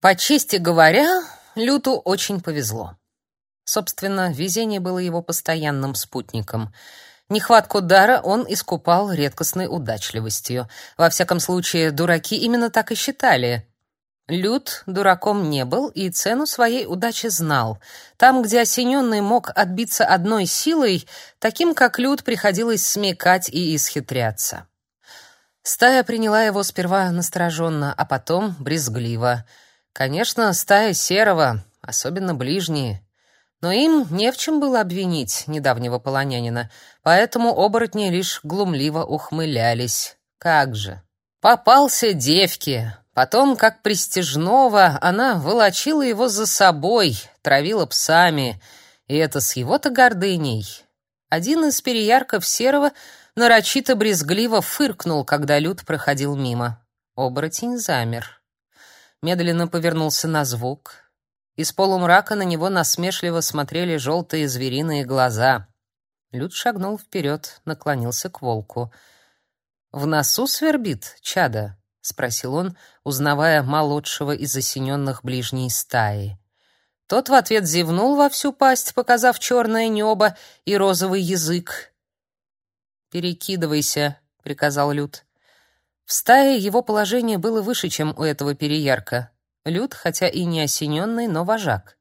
По чести говоря, Люту очень повезло. Собственно, везение было его постоянным спутником. Нехватку дара он искупал редкостной удачливостью. Во всяком случае, дураки именно так и считали. Лют дураком не был и цену своей удачи знал. Там, где осененный мог отбиться одной силой, таким как Лют приходилось смекать и исхитряться. Стая приняла его сперва настороженно, а потом брезгливо — Конечно, стая серого, особенно ближние. Но им не в чем было обвинить недавнего полонянина, поэтому оборотни лишь глумливо ухмылялись. Как же! Попался девке. Потом, как пристежного, она волочила его за собой, травила псами. И это с его-то гордыней. Один из переярков серого нарочито брезгливо фыркнул, когда Люд проходил мимо. Оборотень замер медленно повернулся на звук. Из полумрака на него насмешливо смотрели желтые звериные глаза. Люд шагнул вперед, наклонился к волку. «В носу свербит, чада?» — спросил он, узнавая молодшего из осененных ближней стаи. Тот в ответ зевнул во всю пасть, показав черное небо и розовый язык. «Перекидывайся», — приказал Люд. В стае его положение было выше, чем у этого переярка. Люд, хотя и не осененный, но вожак.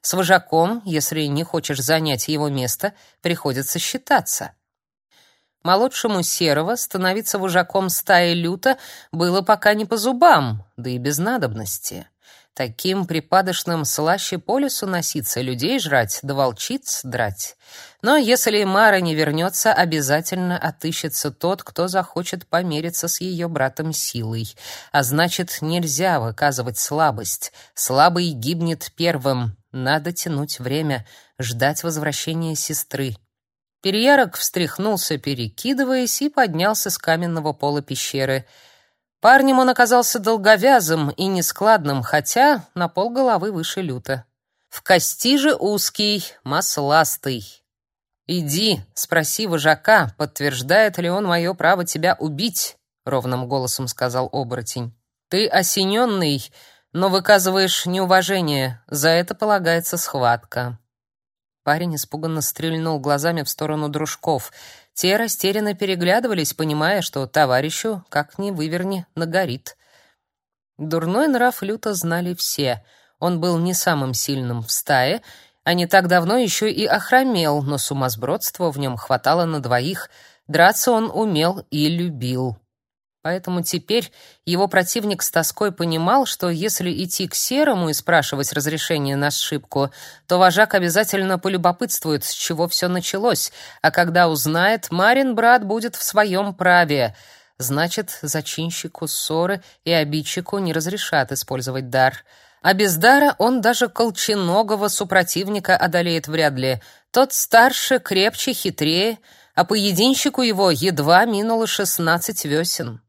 С вожаком, если не хочешь занять его место, приходится считаться. Молодшему Серого становиться вожаком стаи люта было пока не по зубам, да и без надобности. Таким припадочным слаще по лесу носиться, людей жрать, да волчиц драть. Но если Мара не вернется, обязательно отыщется тот, кто захочет помериться с ее братом силой. А значит, нельзя выказывать слабость. Слабый гибнет первым. Надо тянуть время, ждать возвращения сестры. Переярок встряхнулся, перекидываясь, и поднялся с каменного пола пещеры — Парнем он оказался долговязым и нескладным, хотя на полголовы выше люта. В кости же узкий, масластый. «Иди, спроси вожака, подтверждает ли он мое право тебя убить», — ровным голосом сказал оборотень. «Ты осененный, но выказываешь неуважение, за это полагается схватка». Парень испуганно стрельнул глазами в сторону дружков — те растерянно переглядывались, понимая, что товарищу, как ни выверни, нагорит. Дурной нрав люто знали все. Он был не самым сильным в стае, а не так давно еще и охромел, но сумасбродства в нем хватало на двоих. Драться он умел и любил. Поэтому теперь его противник с тоской понимал, что если идти к Серому и спрашивать разрешение на ошибку, то вожак обязательно полюбопытствует, с чего все началось, а когда узнает, Марин брат будет в своем праве. Значит, зачинщику ссоры и обидчику не разрешат использовать дар. А без дара он даже колченогого супротивника одолеет вряд ли. Тот старше, крепче, хитрее, а поединщику его едва минуло шестнадцать весен.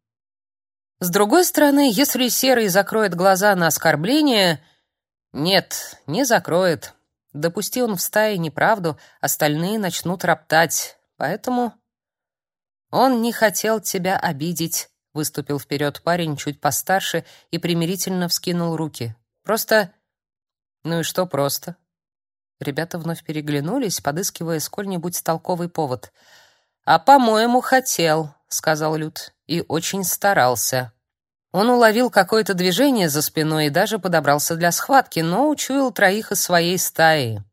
С другой стороны, если Серый закроет глаза на оскорбление... Нет, не закроет. Допусти он в стае неправду, остальные начнут роптать. Поэтому... Он не хотел тебя обидеть, выступил вперед парень чуть постарше и примирительно вскинул руки. Просто... Ну и что просто? Ребята вновь переглянулись, подыскивая сколь-нибудь толковый повод. «А, по-моему, хотел», — сказал Люд и очень старался. Он уловил какое-то движение за спиной и даже подобрался для схватки, но учуял троих из своей стаи.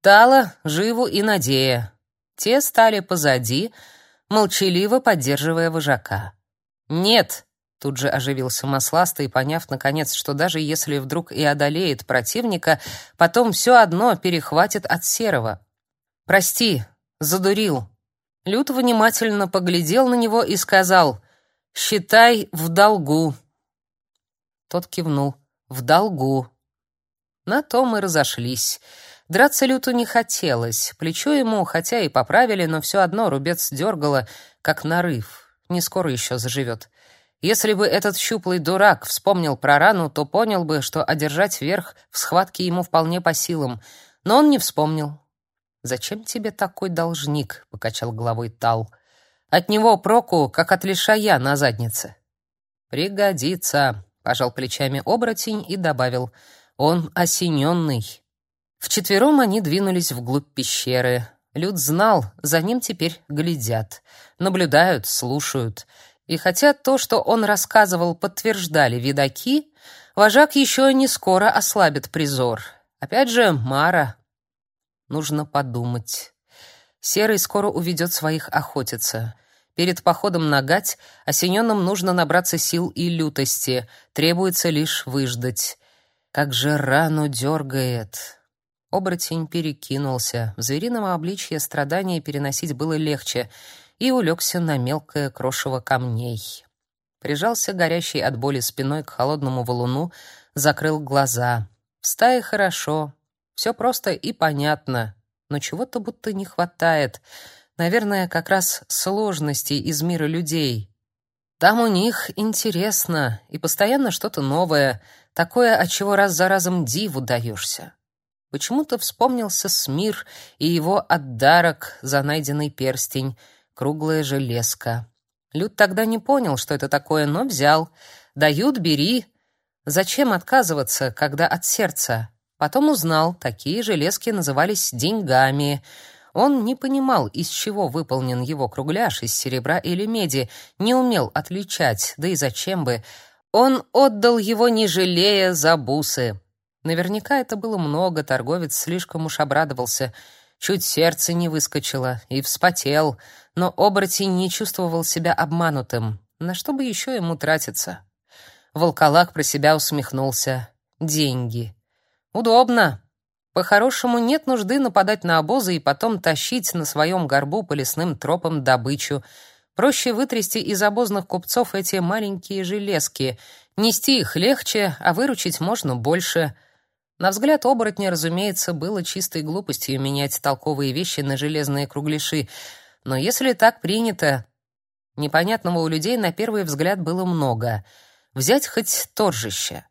Тала, Живу и Надея. Те стали позади, молчаливо поддерживая вожака. «Нет!» — тут же оживился Масластый, поняв, наконец, что даже если вдруг и одолеет противника, потом все одно перехватит от Серого. «Прости, задурил». Лют внимательно поглядел на него и сказал — Считай в долгу. Тот кивнул. В долгу. На то мы разошлись. Драться Люту не хотелось. Плечо ему, хотя и поправили, но все одно рубец дергало, как нарыв. Не скоро еще заживет. Если бы этот щуплый дурак вспомнил про рану, то понял бы, что одержать верх в схватке ему вполне по силам. Но он не вспомнил. «Зачем тебе такой должник?» — покачал головой Тал. От него проку, как от лишая на заднице. Пригодится, пожал плечами оборотень и добавил: "Он осененный". Вчетвером они двинулись вглубь пещеры. Люд знал, за ним теперь глядят, наблюдают, слушают. И хотя то, что он рассказывал, подтверждали видаки, вожак еще не скоро ослабит призор. Опять же, Мара. Нужно подумать. Серый скоро уведет своих охотиться. Перед походом на гать осененным нужно набраться сил и лютости, требуется лишь выждать. Как же рану дергает. Оборотень перекинулся. В зверином обличье страдания переносить было легче и улегся на мелкое крошево камней. Прижался горящий от боли спиной к холодному валуну, закрыл глаза. В стае хорошо, все просто и понятно, но чего-то будто не хватает. Наверное, как раз сложностей из мира людей. Там у них интересно и постоянно что-то новое, такое, от чего раз за разом диву даешься. Почему-то вспомнился Смир и его отдарок за найденный перстень, круглая железка. Люд тогда не понял, что это такое, но взял. Дают, бери. Зачем отказываться, когда от сердца? Потом узнал, такие железки назывались деньгами. Он не понимал, из чего выполнен его кругляш, из серебра или меди, не умел отличать, да и зачем бы. Он отдал его, не жалея, за бусы. Наверняка это было много, торговец слишком уж обрадовался. Чуть сердце не выскочило и вспотел, но оборотень не чувствовал себя обманутым. На что бы еще ему тратиться? Волколак про себя усмехнулся. Деньги. Удобно. По-хорошему нет нужды нападать на обозы и потом тащить на своем горбу по лесным тропам добычу. Проще вытрясти из обозных купцов эти маленькие железки. Нести их легче, а выручить можно больше. На взгляд оборотня, разумеется, было чистой глупостью менять толковые вещи на железные кругляши, но если так принято, непонятного у людей на первый взгляд было много. Взять хоть торжище.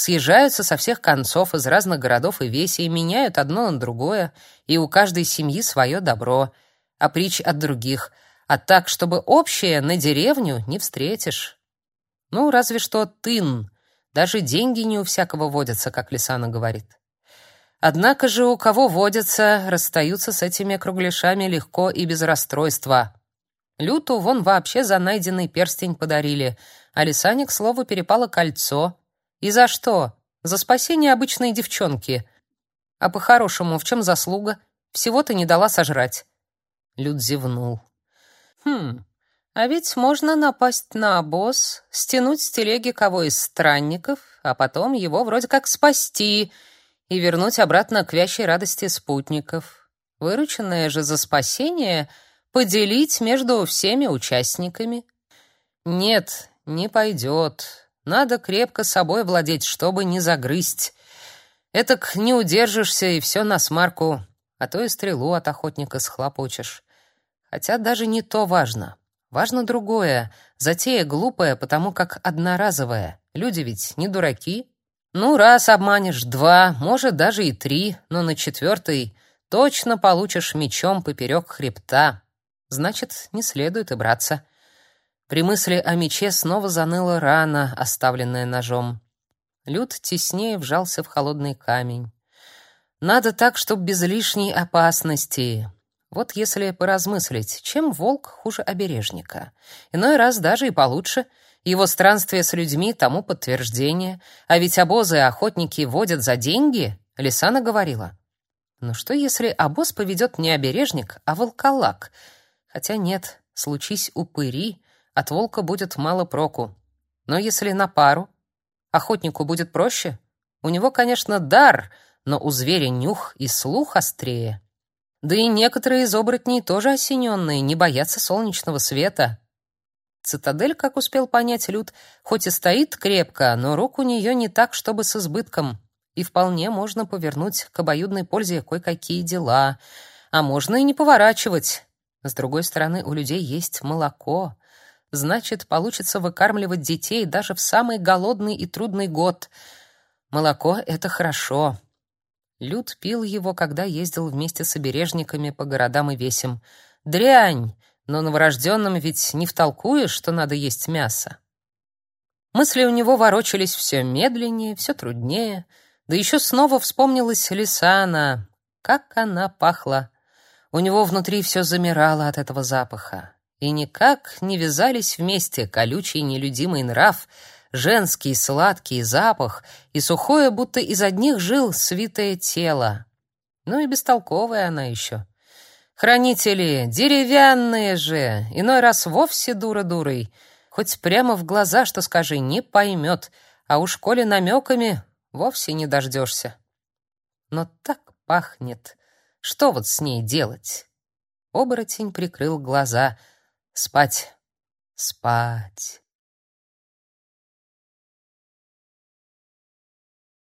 Съезжаются со всех концов из разных городов и весей, меняют одно на другое, и у каждой семьи свое добро, а притч от других, а так, чтобы общее на деревню не встретишь. Ну, разве что тын — даже деньги не у всякого водятся, как Лисана говорит. Однако же у кого водятся, расстаются с этими кругляшами легко и без расстройства. Люту вон вообще за найденный перстень подарили, а Лисане, к слову, перепало кольцо. И за что? За спасение обычной девчонки. А по-хорошему, в чем заслуга? Всего-то не дала сожрать. Лют зевнул. Хм, а ведь можно напасть на обоз, стянуть с телеги кого из странников, а потом его вроде как спасти и вернуть обратно к вящей радости спутников. Вырученное же за спасение поделить между всеми участниками. Нет, не пойдет. Надо крепко собой владеть, чтобы не загрызть. Этак не удержишься и все на смарку, а то и стрелу от охотника схлопочешь. Хотя даже не то важно. Важно другое. Затея глупая, потому как одноразовая. Люди ведь не дураки. Ну, раз обманешь, два, может, даже и три, но на четвертый точно получишь мечом поперек хребта. Значит, не следует и браться. При мысли о мече снова заныла рана, оставленная ножом. Люд теснее вжался в холодный камень. Надо так, чтоб без лишней опасности. Вот если поразмыслить, чем волк хуже обережника? Иной раз даже и получше. Его странствия с людьми тому подтверждение. А ведь обозы и охотники водят за деньги, Лисана говорила. Но что если обоз поведет не обережник, а волколак? Хотя нет, случись упыри, от волка будет мало проку. Но если на пару, охотнику будет проще. У него, конечно, дар, но у зверя нюх и слух острее. Да и некоторые из оборотней тоже осененные, не боятся солнечного света. Цитадель, как успел понять Люд, хоть и стоит крепко, но рук у нее не так, чтобы с избытком. И вполне можно повернуть к обоюдной пользе кое-какие дела. А можно и не поворачивать. С другой стороны, у людей есть молоко. Значит, получится выкармливать детей даже в самый голодный и трудный год. Молоко — это хорошо. Люд пил его, когда ездил вместе с обережниками по городам и весям. Дрянь, но новорожденным ведь не втолкуешь, что надо есть мясо. Мысли у него ворочались все медленнее, все труднее. Да еще снова вспомнилась Лисана. Как она пахла! У него внутри все замирало от этого запаха. И никак не вязались вместе колючий нелюдимый нрав, женский сладкий запах и сухое, будто из одних жил свитое тело. Ну и бестолковая она еще. Хранители, деревянные же, иной раз вовсе дура дурой. Хоть прямо в глаза, что скажи, не поймет, а уж коли намеками, вовсе не дождешься. Но так пахнет. Что вот с ней делать? Оборотень прикрыл глаза. Спать, спать.